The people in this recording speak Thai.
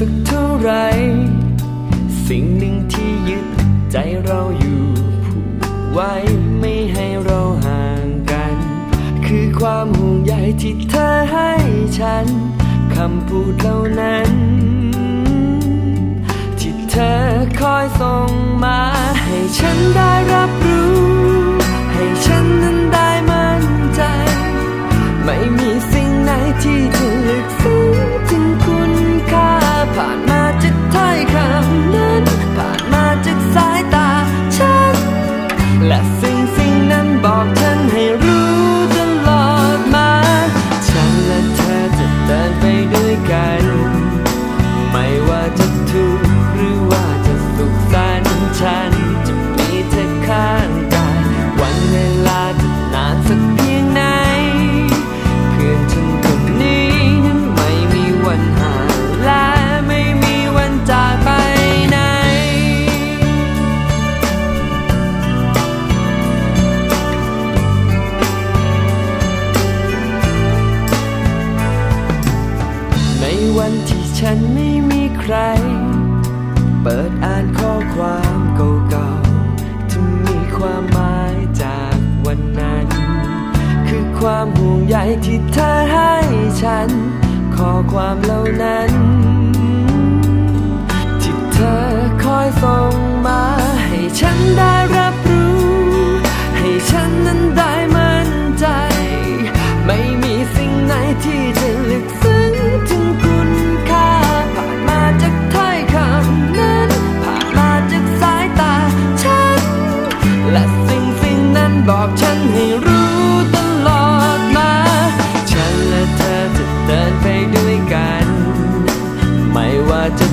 สักเท่าไร สิ่งหนึ่งที่ยึดใจเราอยู่ผูกไว้ไม่ให้เราห่างกัน คือความห่วงใยที่เธอให้ฉัน คำพูดเหล่านั้น ที่เธอคอยส่งมาให้ฉันได้รับ นั้นบอกฉันให้รู้ ฉันไม่มีใคร เปิดอ่านข้อความเก่าๆที่มีความหมายจากวันนั้น คือความห่วงใยที่เธอให้ฉัน ข้อความเหล่านั้น นั้นบอกฉันให้รู้ตลอดมา ฉันและเธอจะเดินไปด้วยกัน ไม่ว่าจะ